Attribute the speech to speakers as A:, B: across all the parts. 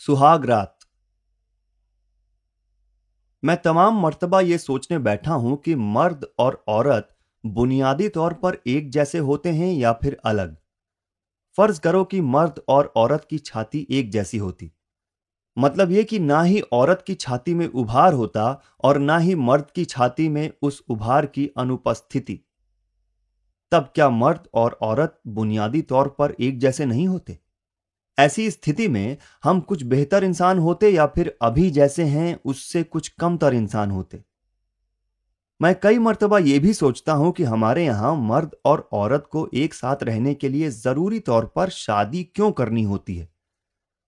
A: सुहाग रात। मैं तमाम मर्तबा ये सोचने बैठा हूँ कि मर्द और औरत बुनियादी तौर पर एक जैसे होते हैं या फिर अलग। फ़र्ज़ करो कि मर्द और औरत की छाती एक जैसी होती। मतलब यह कि ना ही औरत की छाती में उभार होता और ना ही मर्द की छाती में उस उभार की अनुपस्थिति। तब क्या मर्द और औरत बुनियादी तौर पर एक जैसे नहीं होते? ऐसी स्थिति में हम कुछ बेहतर इंसान होते या फिर अभी जैसे हैं, उससे कुछ कमतर इंसान होते। मैं कई मरतबा यह भी सोचता हूँ कि हमारे यहाँ मर्द और औरत को एक साथ रहने के लिए ज़रूरी तौर पर शादी क्यों करनी होती है?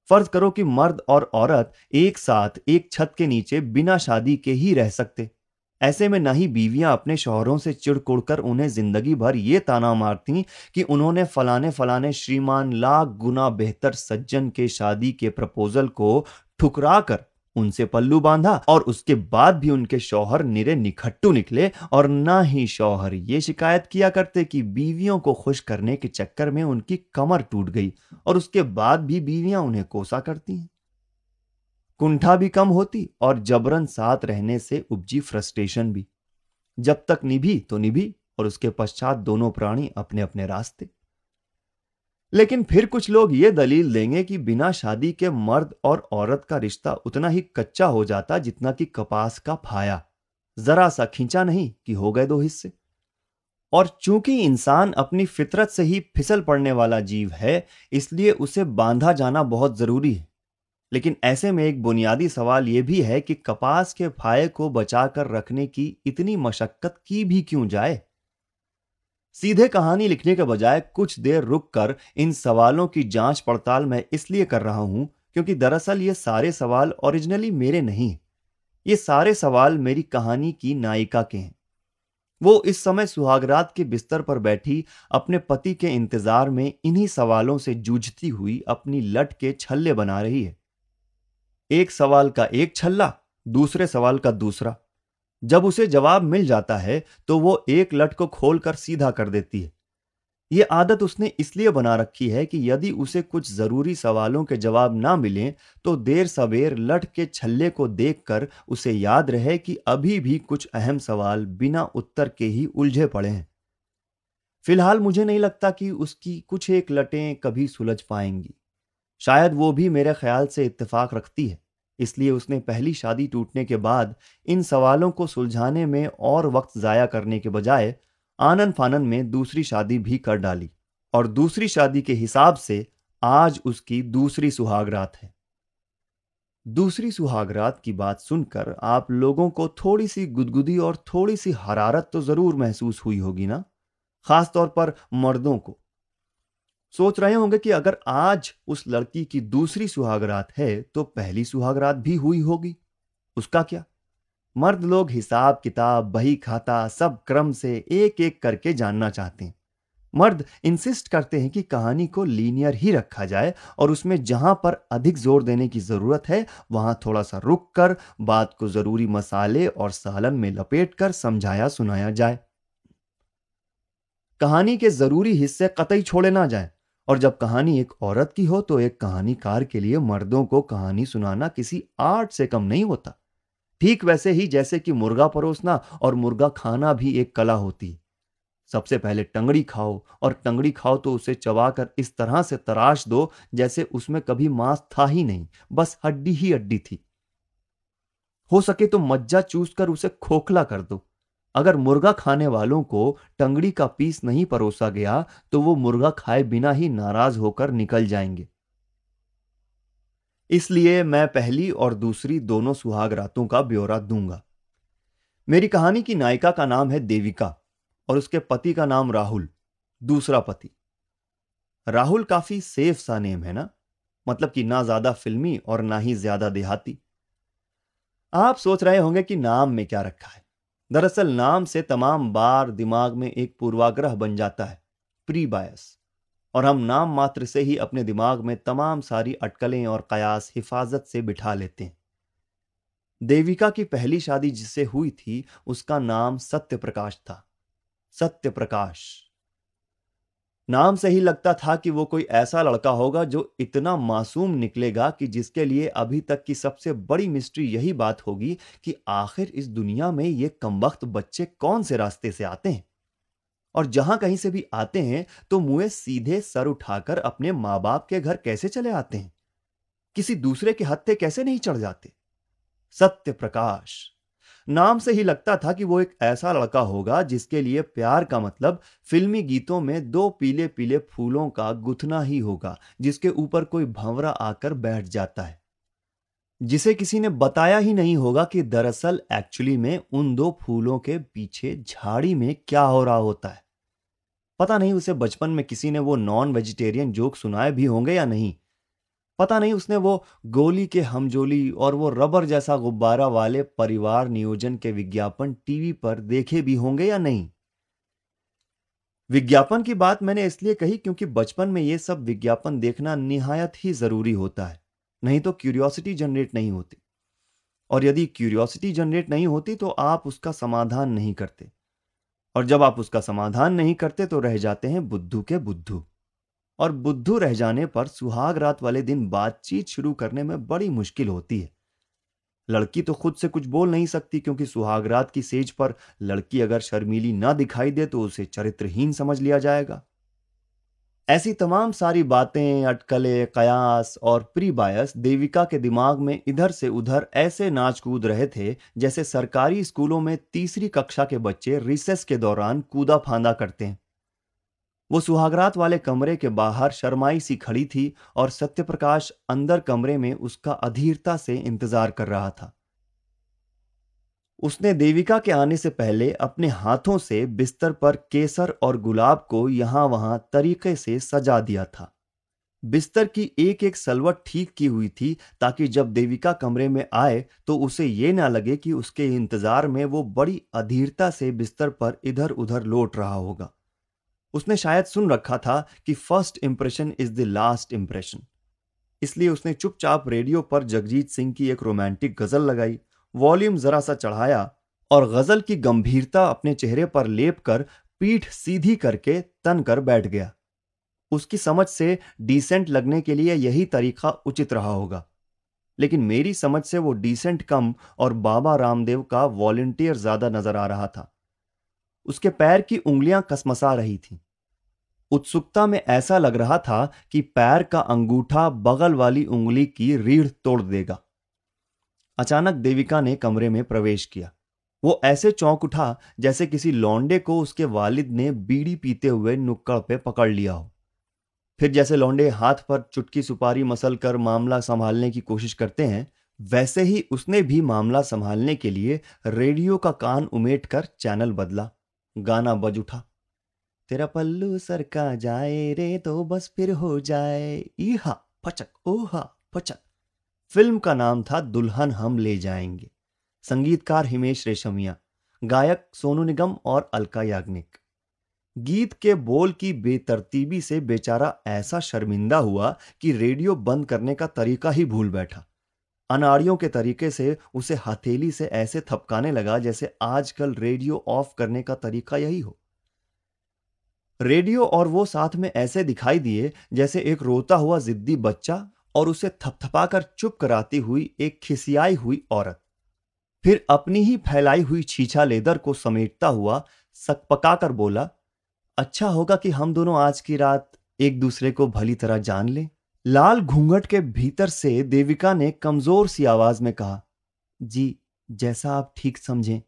A: फ़र्ज़ करो कि मर्द और औरत एक साथ एक छत के नीचे बिना शादी के ही रह सकते। ऐसे में न ही बीवियाँ अपने शोहरों से चिड़कुड़ कर उन्हें ज़िंदगी भर ये ताना मारती कि उन्होंने फलाने फलाने श्रीमान लाख गुना बेहतर सज्जन के शादी के प्रपोजल को ठुकरा कर उनसे पल्लू बांधा और उसके बाद भी उनके शौहर निरे निखट्टू निकले और ना ही शौहर ये शिकायत किया करते कि बीवियों को खुश करने के चक्कर में उनकी कमर टूट गई और उसके बाद भी बीवियाँ उन्हें कोसा करती हैं। कुंठा भी कम होती और जबरन साथ रहने से उपजी फ्रस्ट्रेशन भी। जब तक निभी तो निभी और उसके पश्चात दोनों प्राणी अपने अपने रास्ते। लेकिन फिर कुछ लोग ये दलील देंगे कि बिना शादी के मर्द और औरत का रिश्ता उतना ही कच्चा हो जाता जितना कि कपास का फाया। जरा सा खींचा नहीं कि हो गए दो हिस्से। और चूँकि इंसान अपनी फितरत से ही फिसल पड़ने वाला जीव है, इसलिए उसे बांधा जाना बहुत ज़रूरी है। लेकिन ऐसे में एक बुनियादी सवाल यह भी है कि कपास के फाये को बचाकर रखने की इतनी मशक्कत की भी क्यों जाए? सीधे कहानी लिखने के बजाय कुछ देर रुककर इन सवालों की जाँच पड़ताल मैं इसलिए कर रहा हूँ क्योंकि दरअसल ये सारे सवाल ओरिजिनली मेरे नहीं ये सारे सवाल मेरी कहानी की नायिका के हैं। वो इस समय सुहागरात के बिस्तर पर बैठी अपने पति के इंतज़ार में इन्हीं सवालों से जूझती हुई अपनी लट के छल्ले बना रही है। एक सवाल का एक छल्ला, दूसरे सवाल का दूसरा। जब उसे जवाब मिल जाता है तो वो एक लट को खोलकर सीधा कर देती है। ये आदत उसने इसलिए बना रखी है कि यदि उसे कुछ ज़रूरी सवालों के जवाब ना मिले तो देर सवेर लट के छल्ले को देखकर उसे याद रहे कि अभी भी कुछ अहम सवाल बिना उत्तर के ही उलझे पड़े हैं। फ़िलहाल मुझे नहीं लगता कि उसकी कुछ एक लटें कभी सुलझ पाएँगी। शायद वो भी मेरे ख्याल से इत्तेफाक रखती है। इसलिए उसने पहली शादी टूटने के बाद इन सवालों को सुलझाने में और वक्त ज़ाया करने के बजाय आनन फानन में दूसरी शादी भी कर डाली और दूसरी शादी के हिसाब से आज उसकी दूसरी सुहागरात है। दूसरी सुहागरात की बात सुनकर आप लोगों को थोड़ी सी गुदगुदी और थोड़ी सी हरारत तो ज़रूर महसूस हुई होगी ना? खासतौर पर मर्दों को। सोच रहे होंगे कि अगर आज उस लड़की की दूसरी सुहागरात है तो पहली सुहागरात भी हुई होगी। उसका क्या? मर्द लोग हिसाब किताब, बही खाता, सब क्रम से एक एक करके जानना चाहते हैं। मर्द इंसिस्ट करते हैं कि कहानी को लीनियर ही रखा जाए और उसमें जहाँ पर अधिक ज़ोर देने की ज़रूरत है, वहाँ थोड़ा सा रुक कर बात को ज़रूरी मसाले और सालन में लपेट कर समझाया सुनाया जाए। कहानी के ज़रूरी हिस्से कतई छोड़े ना जाए। और जब कहानी एक औरत की हो तो एक कहानीकार के लिए मर्दों को कहानी सुनाना किसी आर्ट से कम नहीं होता। ठीक वैसे ही जैसे कि मुर्गा परोसना और मुर्गा खाना भी एक कला होती। सबसे पहले टंगड़ी खाओ और टंगड़ी खाओ तो उसे चबाकर इस तरह से तराश दो जैसे उसमें कभी मांस था ही नहीं, बस हड्डी ही हड्डी थी। हो सके तो मज्जा चूस कर उसे खोखला कर दो। अगर मुर्गा खाने वालों को टंगड़ी का पीस नहीं परोसा गया तो वो मुर्गा खाए बिना ही नाराज़ होकर निकल जाएँगे। इसलिए मैं पहली और दूसरी दोनों सुहाग रातों का ब्यौरा दूँगा। मेरी कहानी की नायिका का नाम है देविका और उसके पति का नाम राहुल, दूसरा पति। राहुल काफ़ी सेफ़ सा नेम है ना? मतलब कि ना ज़्यादा फिल्मी और ना ही ज़्यादा देहाती। आप सोच रहे होंगे कि नाम में क्या रखा है। दरअसल नाम से तमाम बार दिमाग में एक पूर्वाग्रह बन जाता है प्री बायस और हम नाम मात्र से ही अपने दिमाग में तमाम सारी अटकलें और कयास हिफाजत से बिठा लेते हैं। देविका की पहली शादी जिससे हुई थी, उसका नाम सत्य प्रकाश था। सत्य प्रकाश नाम से ही लगता था कि वो कोई ऐसा लड़का होगा जो इतना मासूम निकलेगा कि जिसके लिए अभी तक की सबसे बड़ी मिस्ट्री यही बात होगी कि आखिर इस दुनिया में ये कमबख्त बच्चे कौन से रास्ते से आते हैं? और जहाँ कहीं से भी आते हैं तो मुए सीधे सर उठाकर अपने माँ बाप के घर कैसे चले आते हैं? किसी दूसरे के हत्थे कैसे नहीं चढ़ जाते? सत्य प्रकाश। नाम से ही लगता था कि वो एक ऐसा लड़का होगा जिसके लिए प्यार का मतलब फिल्मी गीतों में दो पीले पीले फूलों का गुथना ही होगा, जिसके ऊपर कोई भंवरा आकर बैठ जाता है। जिसे किसी ने बताया ही नहीं होगा कि दरअसल एक्चुअली में उन दो फूलों के पीछे झाड़ी में क्या हो रहा होता है। पता नहीं उसे बचपन में किसी ने वो नॉन वेजिटेरियन जोक सुनाए भी होंगे या नहीं। पता नहीं उसने वो गोली के हमजोली और वो रबर जैसा गुब्बारा वाले परिवार नियोजन के विज्ञापन टीवी पर देखे भी होंगे या नहीं? विज्ञापन की बात मैंने इसलिए कही क्योंकि बचपन में ये सब विज्ञापन देखना निहायत ही ज़रूरी होता है। नहीं तो क्यूरियोसिटी जनरेट नहीं होती। और यदि क्यूरियोसिटी जनरेट नहीं होती तो आप उसका समाधान नहीं करते। और जब आप उसका समाधान नहीं करते तो रह जाते हैं बुद्धू के बुद्धू। और बुद्धू रह जाने पर सुहाग रात वाले दिन बातचीत शुरू करने में बड़ी मुश्किल होती है। लड़की तो खुद से कुछ बोल नहीं सकती क्योंकि सुहागरात की सेज पर लड़की अगर शर्मीली ना दिखाई दे तो उसे चरित्रहीन समझ लिया जाएगा। ऐसी तमाम सारी बातें, अटकले, कयास और प्री बायस देविका के दिमाग में इधर से उधर ऐसे नाच कूद रहे थे जैसे सरकारी स्कूलों में तीसरी कक्षा के बच्चे रिसेस के दौरान कूदा फांदा करते हैं। वो सुहागरात वाले कमरे के बाहर शर्माई सी खड़ी थी और सत्यप्रकाश अंदर कमरे में उसका अधीरता से इंतज़ार कर रहा था। उसने देविका के आने से पहले अपने हाथों से बिस्तर पर केसर और गुलाब को यहाँ वहाँ तरीके से सजा दिया था। बिस्तर की एक एक सलवट ठीक की हुई थी ताकि जब देविका कमरे में आए तो उसे ये ना लगे कि उसके इंतज़ार में वो बड़ी अधीरता से बिस्तर पर इधर उधर लौट रहा होगा। उसने शायद सुन रखा था कि first impression is the last impression इसलिए उसने चुपचाप रेडियो पर जगजीत सिंह की एक रोमांटिक गज़ल लगाई। वॉल्यूम जरा सा चढ़ाया और गज़ल की गंभीरता अपने चेहरे पर लेप कर पीठ सीधी करके तन कर बैठ गया। उसकी समझ से डिसेंट लगने के लिए यही तरीका उचित रहा होगा। लेकिन मेरी समझ से वो डिसेंट कम और बाबा रामदेव का वॉलेंटियर ज़्यादा नज़र आ रहा था। उसके पैर की उंगलियाँ कसमसा रही थीं। उत्सुकता में ऐसा लग रहा था कि पैर का अंगूठा बगल वाली उंगली की रीढ़ तोड़ देगा। अचानक देविका ने कमरे में प्रवेश किया। वो ऐसे चौंक उठा जैसे किसी लौंडे को उसके वालिद ने बीड़ी पीते हुए नुक्कड़ पे पकड़ लिया हो। फिर जैसे लौंडे हाथ पर चुटकी सुपारी मसल कर मामला संभालने की कोशिश करते हैं, वैसे ही उसने भी मामला संभालने के लिए रेडियो का कान उमेट कर चैनल बदला। गाना बज उठा। तेरा पल्लू सर का जाए रे तो बस फिर हो जाए। ईहा पचक ओहा पचक फ़िल्म का नाम था दुल्हन हम ले जाएँगे। संगीतकार हिमेश रेशमिया, गायक सोनू निगम और अलका याग्निक। गीत के बोल की बेतरतीबी से बेचारा ऐसा शर्मिंदा हुआ कि रेडियो बंद करने का तरीका ही भूल बैठा। अनाड़ियों के तरीके से उसे हथेली से ऐसे थपकाने लगा जैसे आजकल रेडियो ऑफ़ करने का तरीका यही हो। रेडियो और वो साथ में ऐसे दिखाई दिए जैसे एक रोता हुआ जिद्दी बच्चा और उसे थपथपाकर चुप कराती हुई एक खिसियाई हुई औरत। फिर अपनी ही फैलाई हुई छीछा लेदर को समेटता हुआ सकपकाकर बोला अच्छा होगा कि हम दोनों आज की रात एक दूसरे को भली तरह जान लें। लाल घूंघट के भीतर से देविका ने कमज़ोर सी आवाज़ में कहा, जी, जैसा आप ठीक समझें।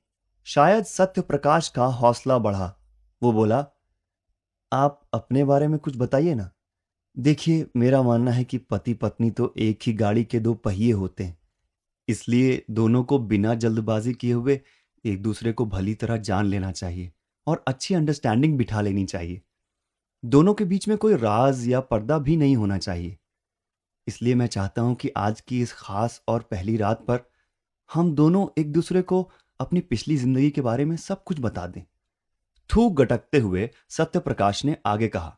A: शायद सत्य प्रकाश का हौसला बढ़ा। वो बोला, आप अपने बारे में कुछ बताइए ना। देखिए, मेरा मानना है कि पति पत्नी तो एक ही गाड़ी के दो पहिए होते हैं। इसलिए दोनों को बिना जल्दबाजी किए हुए एक दूसरे को भली तरह जान लेना चाहिए और अच्छी अंडरस्टैंडिंग बिठा लेनी चाहिए। दोनों के बीच में कोई राज या पर्दा भी नहीं होना चाहिए। इसलिए मैं चाहता हूँ कि आज की इस खास और पहली रात पर हम दोनों एक दूसरे को अपनी पिछली ज़िंदगी के बारे में सब कुछ बता दें। थूक गटकते हुए सत्य प्रकाश ने आगे कहा,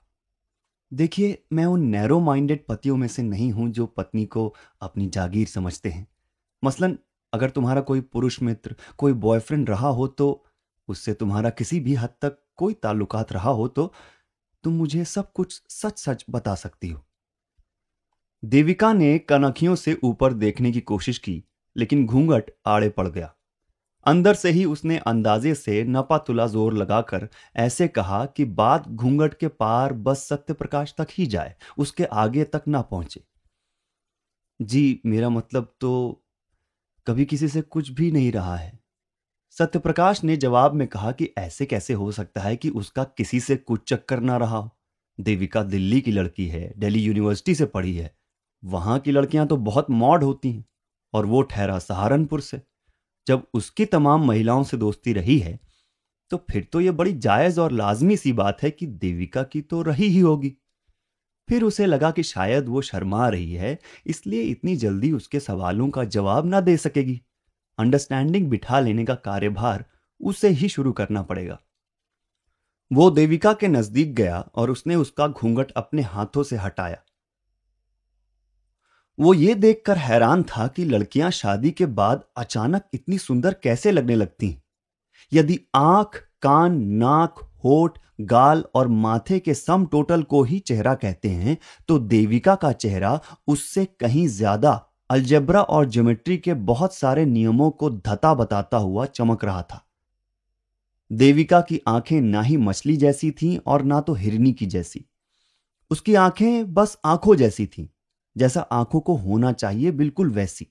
A: देखिए, मैं उन नैरो माइंडेड पतियों में से नहीं हूँ जो पत्नी को अपनी जागीर समझते हैं। मसलन, अगर तुम्हारा कोई पुरुष मित्र, कोई बॉयफ्रेंड रहा हो तो उससे तुम्हारा किसी भी हद तक कोई ताल्लुकात रहा हो तो तुम मुझे सब कुछ सच सच बता सकती हो। देविका ने कनखियों से ऊपर देखने की कोशिश की, लेकिन घूंघट आड़े पड़ गया। अंदर से ही उसने अंदाजे से नपातुला ज़ोर लगाकर ऐसे कहा कि बात घूंघट के पार बस सत्य प्रकाश तक ही जाए, उसके आगे तक ना पहुँचे। जी, मेरा मतलब तो कभी किसी से कुछ भी नहीं रहा है। सत्यप्रकाश ने जवाब में कहा कि ऐसे कैसे हो सकता है कि उसका किसी से कुछ चक्कर ना रहा हो। देविका दिल्ली की लड़की है, दिल्ली यूनिवर्सिटी से पढ़ी है। वहाँ की लड़कियाँ तो बहुत मॉड होती हैं, और वो ठहरा सहारनपुर से। जब उसकी तमाम महिलाओं से दोस्ती रही है तो फिर तो यह बड़ी जायज़ और लाजमी सी बात है कि देविका की तो रही ही होगी। फिर उसे लगा कि शायद वो शर्मा रही है, इसलिए इतनी जल्दी उसके सवालों का जवाब ना दे सकेगी। अंडरस्टैंडिंग बिठा लेने का कार्यभार उसे ही शुरू करना पड़ेगा। वो देविका के नज़दीक गया और उसने उसका घूंघट अपने हाथों से हटाया। वो ये देखकर हैरान था कि लड़कियाँ शादी के बाद अचानक इतनी सुंदर कैसे लगने लगती यदि आँख, कान, नाक, होठ, गाल और माथे के सम टोटल को ही चेहरा कहते हैं तो देविका का चेहरा उससे कहीं ज़्यादा अलजेब्रा और ज्योमेट्री के बहुत सारे नियमों को धता बताता हुआ चमक रहा था। देविका की आँखें ना ही मछली जैसी थीं और ना तो हिरनी की जैसी। उसकी आँखें बस आँखों जैसी थीं। जैसा आँखों को होना चाहिए बिल्कुल वैसी।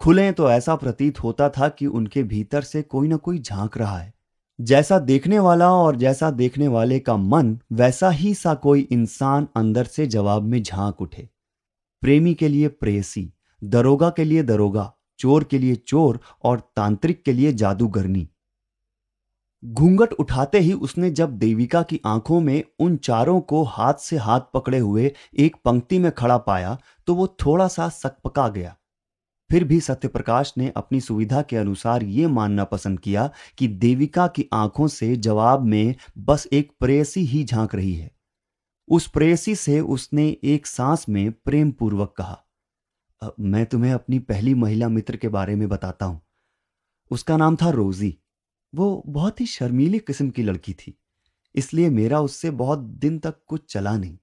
A: खुले तो ऐसा प्रतीत होता था कि उनके भीतर से कोई ना कोई झाँक रहा है। जैसा देखने वाला और जैसा देखने वाले का मन, वैसा ही सा कोई इंसान अंदर से जवाब में झाँक उठे। प्रेमी के लिए प्रेयसी दरोगा के लिए दरोगा, चोर के लिए चोर और तांत्रिक के लिए जादूगरनी। घूंघट उठाते ही उसने जब देविका की आँखों में उन चारों को हाथ से हाथ पकड़े हुए एक पंक्ति में खड़ा पाया तो वो थोड़ा सा सकपका गया। फिर भी सत्यप्रकाश ने अपनी सुविधा के अनुसार ये मानना पसंद किया कि देविका की आँखों से जवाब में बस एक प्रेयसी ही झाँक रही है। उस प्रेयसी से उसने एक सांस में प्रेम पूर्वक कहा मैं तुम्हें अपनी पहली महिला मित्र के बारे में बताता हूँ। उसका नाम था रोजी। वो बहुत ही शर्मीली किस्म की लड़की थी, इसलिए मेरा उससे बहुत दिन तक कुछ चला नहीं।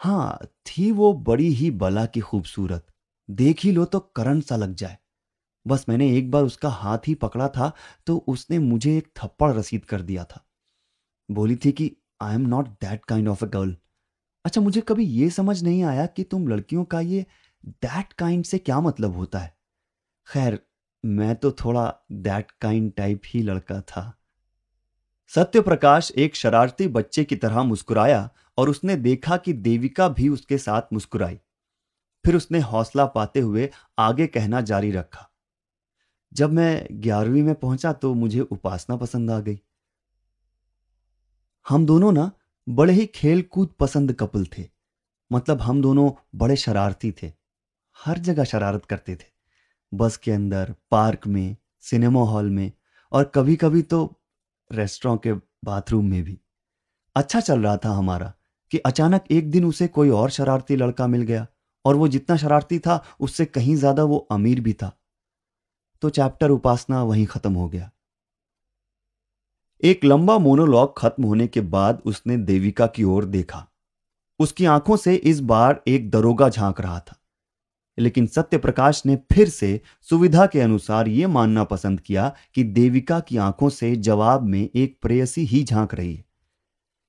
A: हाँ थी वो बड़ी ही बला की खूबसूरत। देख ही लो तो करंट सा लग जाए। बस मैंने एक बार उसका हाथ ही पकड़ा था तो उसने मुझे एक थप्पड़ रसीद कर दिया था। बोली थी कि I am not that kind of a girl अच्छा मुझे कभी ये समझ नहीं आया कि तुम लड़कियों का ये दैट काइंड से क्या मतलब होता है। खैर मैं तो थोड़ा दैट काइंड टाइप ही लड़का था। सत्य प्रकाश एक शरारती बच्चे की तरह मुस्कुराया और उसने देखा कि देविका भी उसके साथ मुस्कुराई। फिर उसने हौसला पाते हुए आगे कहना जारी रखा। जब मैं ग्यारहवीं में पहुँचा तो मुझे उपासना पसंद आ गई। हम दोनों ना बड़े ही खेल कूद पसंद कपल थे। मतलब हम दोनों बड़े शरारती थे। हर जगह शरारत करते थे। बस के अंदर, पार्क में, सिनेमा हॉल में और कभी कभी तो रेस्टोरेंट के बाथरूम में भी। अच्छा चल रहा था हमारा कि अचानक एक दिन उसे कोई और शरारती लड़का मिल गया और वो जितना शरारती था, उससे कहीं ज़्यादा वो अमीर भी था। तो चैप्टर उपासना वहीं खत्म हो गया। एक लंबा मोनोलॉग खत्म होने के बाद उसने देविका की ओर देखा। उसकी आँखों से इस बार एक दरोगा झाँक रहा था। लेकिन सत्यप्रकाश ने फिर से सुविधा के अनुसार यह मानना पसंद किया कि देविका की आँखों से जवाब में एक प्रेयसी ही झाँक रही है।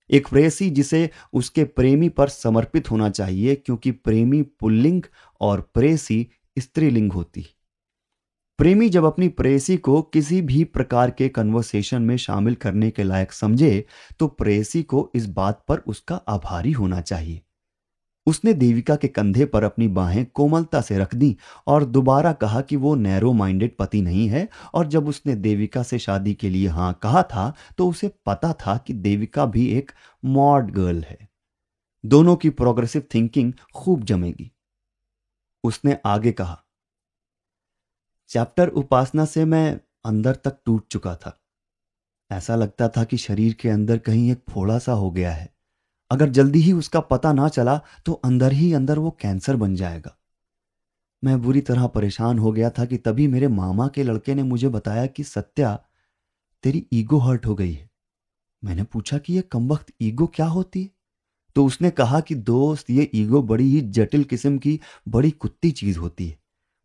A: एक प्रेयसी जिसे उसके प्रेमी पर समर्पित होना चाहिए, क्योंकि प्रेमी पुल्लिंग और प्रेयसी स्त्रीलिंग होती। प्रेमी जब अपनी प्रेयसी को किसी भी प्रकार के कन्वर्सेशन में शामिल करने के लायक समझे तो प्रेयसी को इस बात पर उसका आभारी होना चाहिए। उसने देविका के कंधे पर अपनी बाहें कोमलता से रख दी और दोबारा कहा कि वो नैरो माइंडेड पति नहीं है और जब उसने देविका से शादी के लिए हाँ कहा था तो उसे पता था कि देविका भी एक मॉड गर्ल है। दोनों की प्रोग्रेसिव थिंकिंग खूब जमेगी। उसने आगे कहा, चैप्टर उपासना से मैं अंदर तक टूट चुका था। ऐसा लगता था कि शरीर के अंदर कहीं एक फोड़ा सा हो गया है। अगर जल्दी ही उसका पता ना चला तो अंदर ही अंदर वो कैंसर बन जाएगा। मैं बुरी तरह परेशान हो गया था कि तभी मेरे मामा के लड़के ने मुझे बताया कि सत्या, तेरी ईगो हर्ट हो गई है। मैंने पूछा कि यह कमबख्त ईगो क्या होती है? तो उसने कहा कि दोस्त, ये ईगो बड़ी ही जटिल किस्म की, बड़ी कुत्ती चीज़ होती है।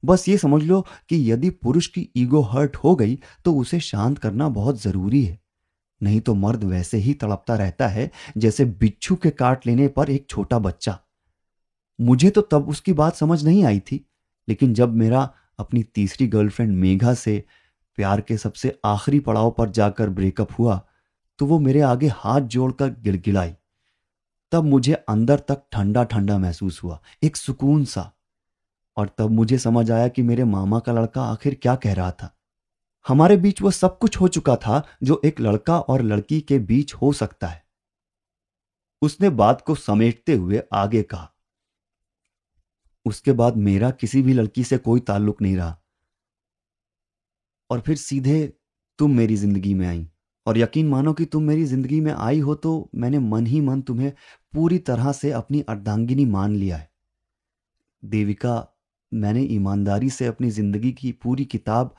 A: बस ये समझ लो कि यदि पुरुष की ईगो हर्ट हो गई तो उसे शांत करना बहुत ज़रूरी है। नहीं तो मर्द वैसे ही तड़पता रहता है, जैसे बिच्छू के काट लेने पर एक छोटा बच्चा। मुझे तो तब उसकी बात समझ नहीं आई थी, लेकिन जब मेरा अपनी तीसरी गर्लफ्रेंड मेघा से प्यार के सबसे आखिरी पड़ाव पर जाकर ब्रेकअप हुआ तो वो मेरे आगे हाथ जोड़कर गिड़गिड़ाई। तब मुझे अंदर तक ठंडा ठंडा महसूस हुआ, एक सुकून सा। और तब मुझे समझ आया कि मेरे मामा का लड़का आखिर क्या कह रहा था। हमारे बीच वो सब कुछ हो चुका था जो एक लड़का और लड़की के बीच हो सकता है। उसने बात को समेटते हुए आगे कहा। उसके बाद मेरा किसी भी लड़की से कोई ताल्लुक नहीं रहा। और फिर सीधे तुम मेरी ज़िंदगी में आई। और यकीन मानो कि तुम मेरी ज़िंदगी में आई हो तो मैंने मन ही मन तुम्हें पूरी तरह से अपनी अर्धांगिनी मान लिया है। देविका, मैंने ईमानदारी से अपनी ज़िंदगी की पूरी किताब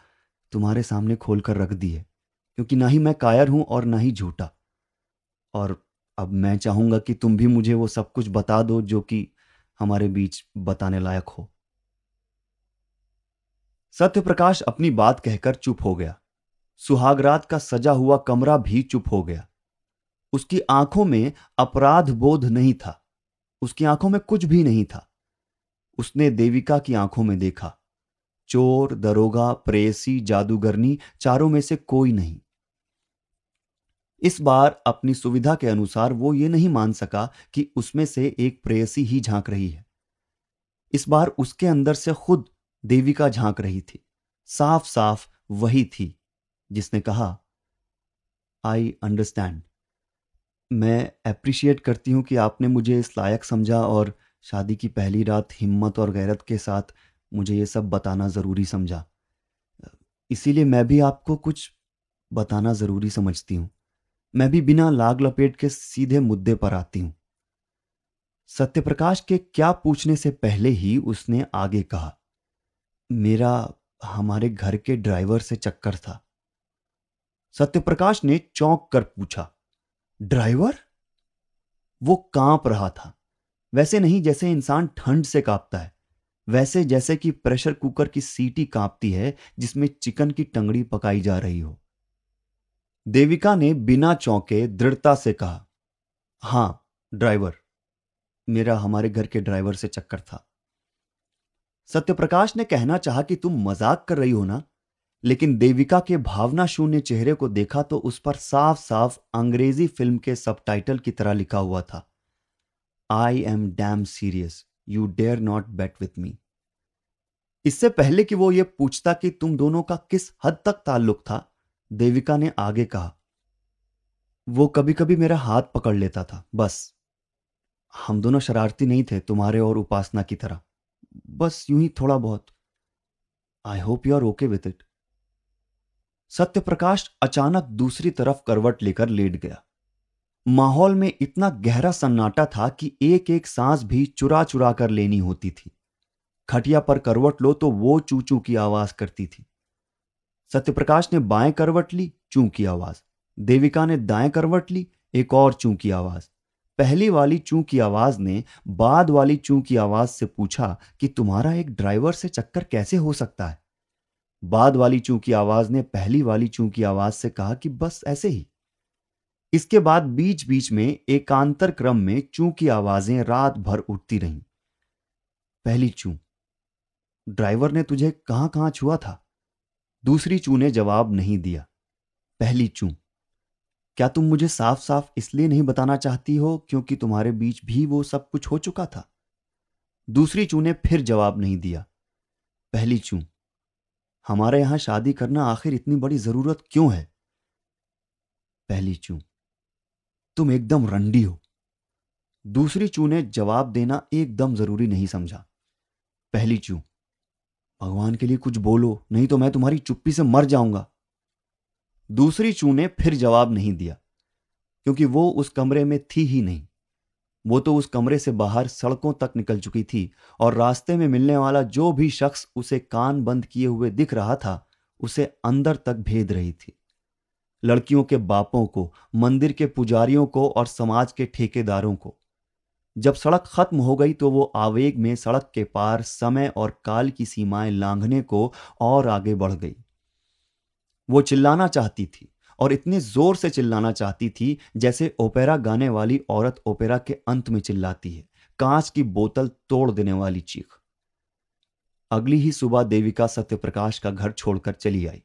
A: तुम्हारे सामने खोल कर रख दी है, क्योंकि ना ही मैं कायर हूँ और ना ही झूठा। और अब मैं चाहूँगा कि तुम भी मुझे वो सब कुछ बता दो जो कि हमारे बीच बताने लायक हो। सत्यप्रकाश अपनी बात कहकर चुप हो गया। सुहागरात का सजा हुआ कमरा भी चुप हो गया। उसकी आँखों में अपराध बोध नहीं था। उसकी आँखों में कुछ भी नहीं था। उसने देविका की आँखों में देखा। चोर, दरोगा, प्रेसी, जादूगरनी, चारों में से कोई नहीं। इस बार अपनी सुविधा के अनुसार वो ये नहीं मान सका कि उसमें से एक प्रेयसी ही झाँक रही है। इस बार उसके अंदर से खुद देविका झाँक रही थी। साफ़ साफ़ वही थी, जिसने कहा, आई अंडरस्टैंड। मैं अप्रिशिएट करती हूँ कि आपने मुझे इस लायक समझा और शादी की पहली रात हिम्मत और गैरत के साथ मुझे ये सब बताना ज़रूरी समझा। इसीलिए मैं भी आपको कुछ बताना ज़रूरी समझती हूँ। मैं भी बिना लाग लपेट के सीधे मुद्दे पर आती हूँ। सत्यप्रकाश के क्या पूछने से पहले ही उसने आगे कहा, मेरा, हमारे घर के ड्राइवर से चक्कर था। सत्यप्रकाश ने चौंक कर पूछा, ड्राइवर? वो काँप रहा था। वैसे नहीं, जैसे इंसान ठंड से कांपता है। वैसे जैसे कि प्रेशर कुकर की सीटी कांपती है, जिसमें चिकन की टंगड़ी पकाई जा रही हो। देविका ने बिना चौंके दृढ़ता से कहा, हाँ, ड्राइवर। मेरा हमारे घर के ड्राइवर से चक्कर था। सत्यप्रकाश ने कहना चाहा कि तुम मज़ाक कर रही हो ना, लेकिन देविका के भावना शून्य चेहरे को देखा तो उस पर साफ़ साफ़ अंग्रेज़ी फ़िल्म के सबटाइटल की तरह लिखा हुआ था I am damn serious you dare not bet with me इससे पहले कि वो ये पूछता कि तुम दोनों का किस हद तक ताल्लुक था, देविका ने आगे कहा, वो कभी कभी मेरा हाथ पकड़ लेता था, बस। हम दोनों शरारती नहीं थे तुम्हारे और उपासना की तरह। बस यूँ ही थोड़ा बहुत। I hope you are okay with it Satyaprakash अचानक दूसरी तरफ़ करवट लेकर लेट गया। माहौल में इतना गहरा सन्नाटा था कि एक एक सांस भी चुरा चुरा कर लेनी होती थी। खटिया पर करवट लो तो वो चू चू की आवाज़ करती थी। सत्यप्रकाश ने बाएँ करवट ली, चू की आवाज़। देविका ने दाएँ करवट ली, एक और चू की आवाज़। पहली वाली चू की आवाज़ ने बाद वाली चू की आवाज़ से पूछा कि तुम्हारा एक ड्राइवर से चक्कर कैसे हो सकता है? बाद वाली चू की आवाज़ ने पहली वाली चू की आवाज़ से कहा कि बस ऐसे ही। इसके बाद बीच बीच में एकांतर क्रम में चू की आवाज़ें रात भर उठती रहीं। पहली चू। ड्राइवर ने तुझे कहाँ कहाँ छुआ था? दूसरी चू ने जवाब नहीं दिया। पहली चू। क्या तुम मुझे साफ़ साफ़ इसलिए नहीं बताना चाहती हो क्योंकि तुम्हारे बीच भी वो सब कुछ हो चुका था? दूसरी चू ने फिर जवाब नहीं दिया। पहली चू। हमारे यहाँ शादी करना आखिर इतनी बड़ी ज़रूरत क्यों है? पहली चू। तुम एकदम रंडी हो। दूसरी चू ने जवाब देना एकदम ज़रूरी नहीं समझा। पहली चू, भगवान के लिए कुछ बोलो, नहीं तो मैं तुम्हारी चुप्पी से मर जाऊँगा। दूसरी चू ने फिर जवाब नहीं दिया, क्योंकि वो उस कमरे में थी ही नहीं। वो तो उस कमरे से बाहर सड़कों तक निकल चुकी थी और रास्ते में मिलने वाला जो भी शख्स उसे कान बंद किए हुए दिख रहा था, उसे अंदर तक भेद रही थी। लड़कियों के बापों को, मंदिर के पुजारियों को और समाज के ठेकेदारों को। जब सड़क खत्म हो गई तो वो आवेग में सड़क के पार समय और काल की सीमाएँ लांघने को और आगे बढ़ गई। वो चिल्लाना चाहती थी और इतने ज़ोर से चिल्लाना चाहती थी जैसे ओपेरा गाने वाली औरत ओपेरा के अंत में चिल्लाती है। कांच की बोतल तोड़ देने वाली चीख। अगली ही सुबह देविका सत्यप्रकाश का घर छोड़कर चली आई।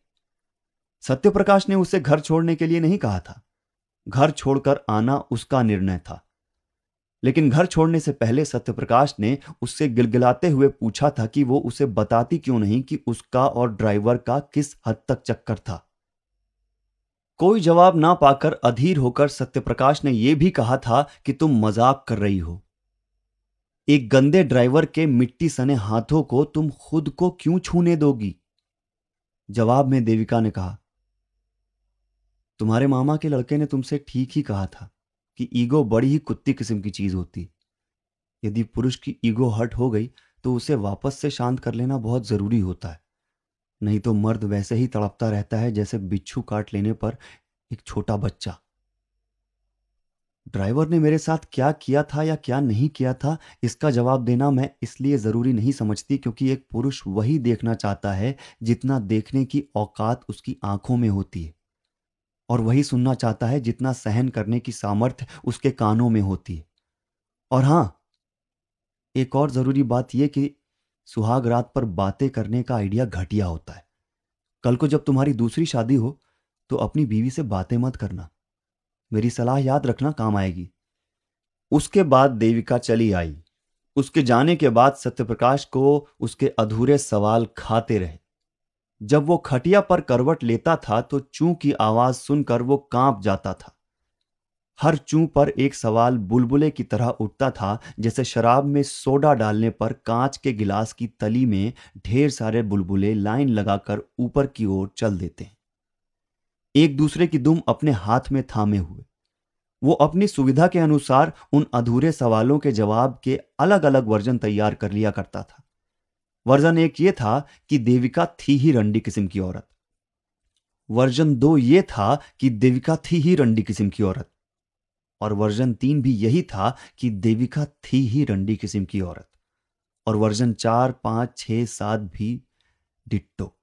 A: सत्यप्रकाश ने उसे घर छोड़ने के लिए नहीं कहा था। घर छोड़कर आना उसका निर्णय था। लेकिन घर छोड़ने से पहले सत्यप्रकाश ने उससे गिलगिलाते हुए पूछा था कि वो उसे बताती क्यों नहीं कि उसका और ड्राइवर का किस हद तक चक्कर था। कोई जवाब ना पाकर अधीर होकर सत्यप्रकाश ने यह भी कहा था कि तुम मज़ाक कर रही हो। एक गंदे ड्राइवर के मिट्टी सने हाथों को तुम खुद को क्यों छूने दोगी? जवाब में देविका ने कहा तुम्हारे मामा के लड़के ने तुमसे ठीक ही कहा था कि ईगो बड़ी ही कुत्ती किस्म की चीज़ होती। यदि पुरुष की ईगो हर्ट हो गई तो उसे वापस से शांत कर लेना बहुत ज़रूरी होता है। नहीं तो मर्द वैसे ही तड़पता रहता है जैसे बिच्छू काट लेने पर एक छोटा बच्चा। ड्राइवर ने मेरे साथ क्या किया था या क्या नहीं किया था, इसका जवाब देना मैं इसलिए ज़रूरी नहीं समझती क्योंकि एक पुरुष वही देखना चाहता है जितना देखने की औकात उसकी आँखों में होती है। और वही सुनना चाहता है जितना सहन करने की सामर्थ्य उसके कानों में होती है। और हाँ, एक और ज़रूरी बात यह कि सुहाग रात पर बातें करने का आइडिया घटिया होता है। कल को जब तुम्हारी दूसरी शादी हो तो अपनी बीवी से बातें मत करना। मेरी सलाह याद रखना काम आएगी। उसके बाद देविका चली आई। उसके जाने के बाद सत्यप्रकाश को उसके अधूरे सवाल खाते रहे। जब वो खटिया पर करवट लेता था तो चू की आवाज़ सुनकर वो काँप जाता था। हर चू पर एक सवाल बुलबुले की तरह उठता था, जैसे शराब में सोडा डालने पर कांच के गिलास की तली में ढेर सारे बुलबुले लाइन लगाकर ऊपर की ओर चल देते हैं। एक दूसरे की दुम अपने हाथ में थामे हुए। वो अपनी सुविधा के अनुसार उन अधूरे सवालों के जवाब के अलग अलग वर्जन तैयार कर लिया करता था। वर्जन एक ये था कि देविका थी ही रंडी किस्म की औरत। वर्जन दो ये था कि देविका थी ही रंडी किस्म की औरत। और वर्जन तीन भी यही था कि देविका थी ही रंडी किस्म की औरत। और वर्जन चार, पाँच, छह, सात भी डिट्टो।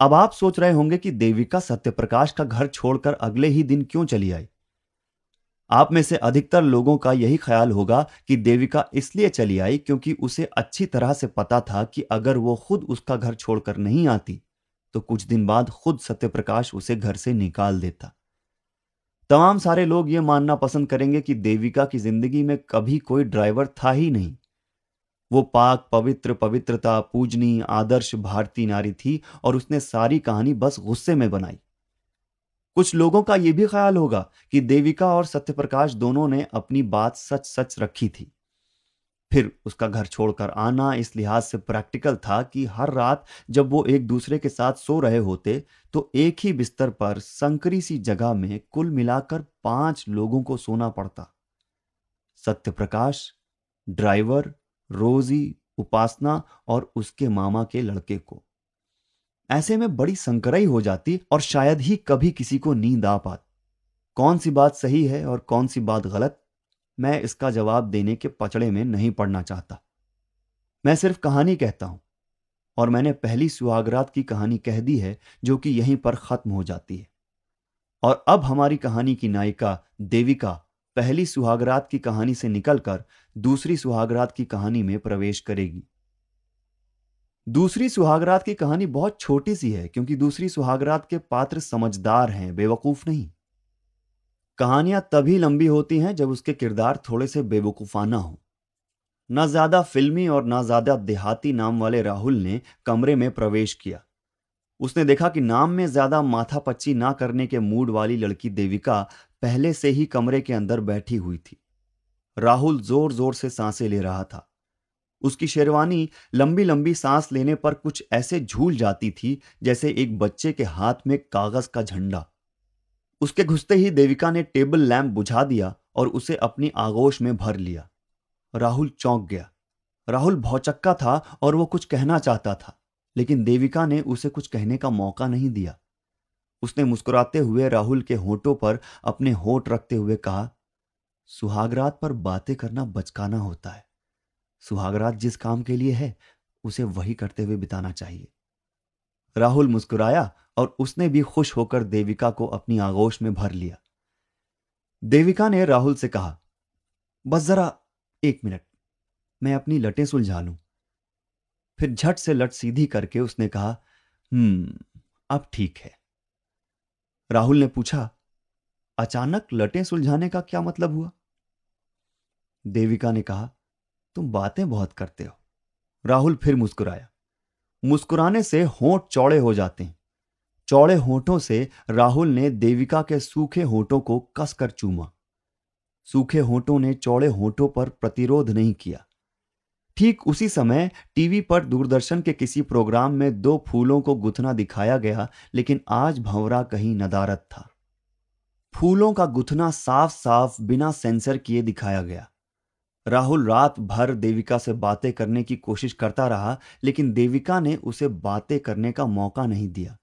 A: अब आप सोच रहे होंगे कि देविका सत्यप्रकाश का घर छोड़कर अगले ही दिन क्यों चली आई? आप में से अधिकतर लोगों का यही ख्याल होगा कि देविका इसलिए चली आई क्योंकि उसे अच्छी तरह से पता था कि अगर वो खुद उसका घर छोड़कर नहीं आती तो कुछ दिन बाद खुद सत्यप्रकाश उसे घर से निकाल देता। तमाम सारे लोग ये मानना पसंद करेंगे कि देविका की ज़िंदगी में कभी कोई ड्राइवर था ही नहीं। वो पाक, पवित्र, पवित्रता पूजनी आदर्श, भारतीय नारी थी और उसने सारी कहानी बस गुस्से में बनाई। कुछ लोगों का यह भी ख्याल होगा कि देविका और सत्यप्रकाश दोनों ने अपनी बात सच सच रखी थी। फिर उसका घर छोड़कर आना इस लिहाज से प्रैक्टिकल था कि हर रात जब वो एक दूसरे के साथ सो रहे होते तो एक ही बिस्तर पर संकरी सी जगह में कुल मिलाकर पाँच लोगों को सोना पड़ता। सत्यप्रकाश, ड्राइवर, रोजी, उपासना और उसके मामा के लड़के को। ऐसे में बड़ी संकराई हो जाती और शायद ही कभी किसी को नींद आ पाती। कौन सी बात सही है और कौन सी बात गलत? मैं इसका जवाब देने के पचड़े में नहीं पड़ना चाहता। मैं सिर्फ़ कहानी कहता हूँ और मैंने पहली सुहागरात की कहानी कह दी है जो कि यहीं पर खत्म हो जाती है। और अब हमारी कहानी की नायिका देविका पहली सुहागरात की कहानी से निकलकर दूसरी सुहागरात की कहानी में प्रवेश करेगी। दूसरी सुहागरात की कहानी बहुत छोटी सी है, क्योंकि दूसरी सुहागरात के पात्र समझदार हैं, बेवकूफ़ नहीं। कहानियाँ तभी लंबी होती हैं जब उसके किरदार थोड़े से बेवकूफाना हो। ना ज़्यादा फिल्मी और ना ज़्यादा देहाती नाम वाले राहुल ने कमरे में प्रवेश किया। उसने देखा कि नाम में ज़्यादा माथा पच्ची ना करने के मूड वाली लड़की देविका पहले से ही कमरे के अंदर बैठी हुई थी। राहुल ज़ोर ज़ोर से साँसें ले रहा था। उसकी शेरवानी लंबी लंबी सांस लेने पर कुछ ऐसे झूल जाती थी, जैसे एक बच्चे के हाथ में कागज़ का झंडा। उसके घुसते ही देविका ने टेबल लैंप बुझा दिया और उसे अपनी आगोश में भर लिया। राहुल चौंक गया। राहुल भौचक्का था और वो कुछ कहना चाहता था, लेकिन देविका ने उसे कुछ कहने का मौका नहीं दिया। उसने मुस्कुराते हुए राहुल के होठों पर अपने होठ रखते हुए कहा, सुहागरात पर बातें करना बचकाना होता है। सुहागरात जिस काम के लिए है, उसे वही करते हुए बिताना चाहिए। राहुल मुस्कुराया और उसने भी खुश होकर देविका को अपनी आगोश में भर लिया। देविका ने राहुल से कहा, बस जरा एक मिनट, मैं अपनी लटें सुलझा लूँ। फिर झट से लट सीधी करके उसने कहा हम्म अब ठीक है। राहुल ने पूछा, अचानक लटें सुलझाने का क्या मतलब हुआ? देविका ने कहा तुम बातें बहुत करते हो। राहुल फिर मुस्कुराया। मुस्कुराने से होंठ चौड़े हो जाते हैं। चौड़े होठों से राहुल ने देविका के सूखे होठों को कसकर चूमा। सूखे होठों ने चौड़े होठों पर प्रतिरोध नहीं किया। ठीक उसी समय टीवी पर दूरदर्शन के किसी प्रोग्राम में दो फूलों को गुथना दिखाया गया, लेकिन आज भंवरा कहीं नदारत था। फूलों का गुथना साफ़ साफ़ बिना सेंसर किए दिखाया गया। राहुल रात भर देविका से बातें करने की कोशिश करता रहा, लेकिन देविका ने उसे बातें करने का मौका नहीं दिया।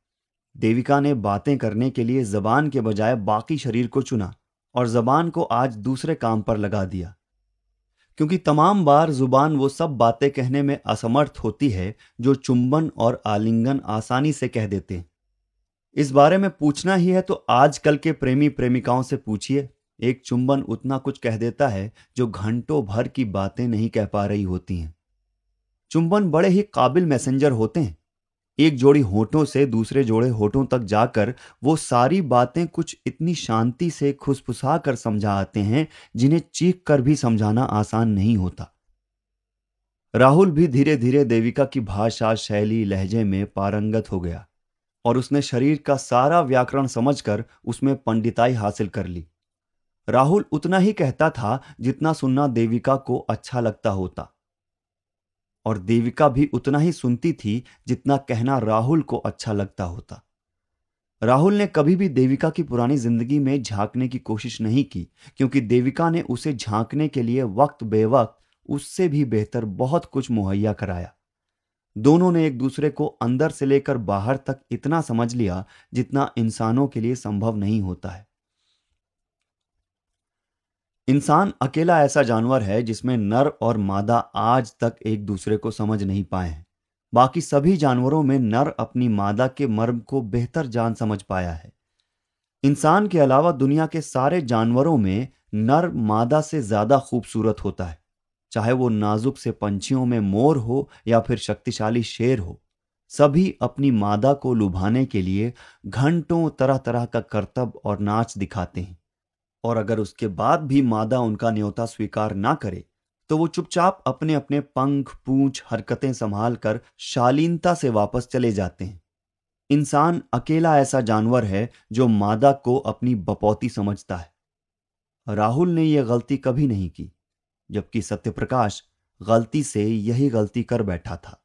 A: देविका ने बातें करने के लिए जबान के बजाय बाकी शरीर को चुना और जबान को आज दूसरे काम पर लगा दिया। क्योंकि तमाम बार ज़ुबान वो सब बातें कहने में असमर्थ होती है जो चुंबन और आलिंगन आसानी से कह देते हैं। इस बारे में पूछना ही है तो आजकल के प्रेमी प्रेमिकाओं से पूछिए। एक चुंबन उतना कुछ कह देता है जो घंटों भर की बातें नहीं कह पा रही होती हैं। चुंबन बड़े ही काबिल मैसेंजर होते हैं। एक जोड़ी होठों से दूसरे जोड़े होठों तक जाकर वो सारी बातें कुछ इतनी शांति से खुसफुसा कर समझा आते हैं, जिन्हें चीख कर भी समझाना आसान नहीं होता। राहुल भी धीरे धीरे देविका की भाषा शैली लहजे में पारंगत हो गया और उसने शरीर का सारा व्याकरण समझकर उसमें पंडिताई हासिल कर ली। राहुल उतना ही कहता था जितना सुनना देविका को अच्छा लगता होता। और देविका भी उतना ही सुनती थी जितना कहना राहुल को अच्छा लगता होता। राहुल ने कभी भी देविका की पुरानी ज़िंदगी में झांकने की कोशिश नहीं की, क्योंकि देविका ने उसे झांकने के लिए वक्त बेवक्त उससे भी बेहतर बहुत कुछ मुहैया कराया। दोनों ने एक दूसरे को अंदर से लेकर बाहर तक इतना समझ लिया जितना इंसानों के लिए संभव नहीं होता है। इंसान अकेला ऐसा जानवर है जिसमें नर और मादा आज तक एक दूसरे को समझ नहीं पाए हैं। बाकी सभी जानवरों में नर अपनी मादा के मर्म को बेहतर जान समझ पाया है। इंसान के अलावा दुनिया के सारे जानवरों में नर मादा से ज़्यादा खूबसूरत होता है, चाहे वो नाजुक से पंछियों में मोर हो या फिर शक्तिशाली शेर हो। सभी अपनी मादा को लुभाने के लिए घंटों तरह तरह का करतब और नाच दिखाते हैं। और अगर उसके बाद भी मादा उनका न्योता स्वीकार ना करे तो वो चुपचाप अपने अपने पंख, पूंछ, हरकतें संभाल कर शालीनता से वापस चले जाते हैं। इंसान अकेला ऐसा जानवर है जो मादा को अपनी बपौती समझता है। राहुल ने यह गलती कभी नहीं की, जबकि सत्यप्रकाश गलती से यही गलती कर बैठा था।